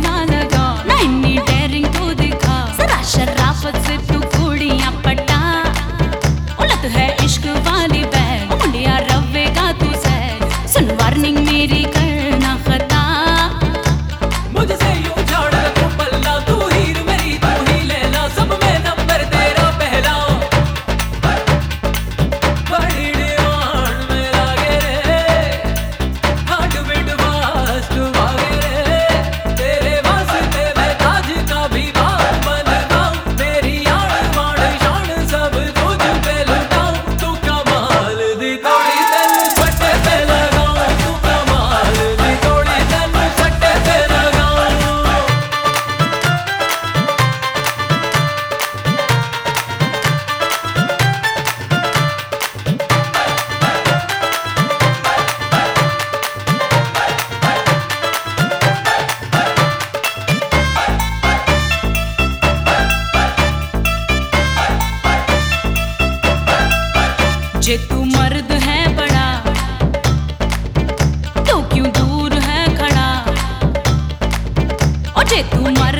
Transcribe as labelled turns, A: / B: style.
A: না जे तू मर्द है बड़ा। तो क्यों दूर है खड़ा? और जे तू मर्द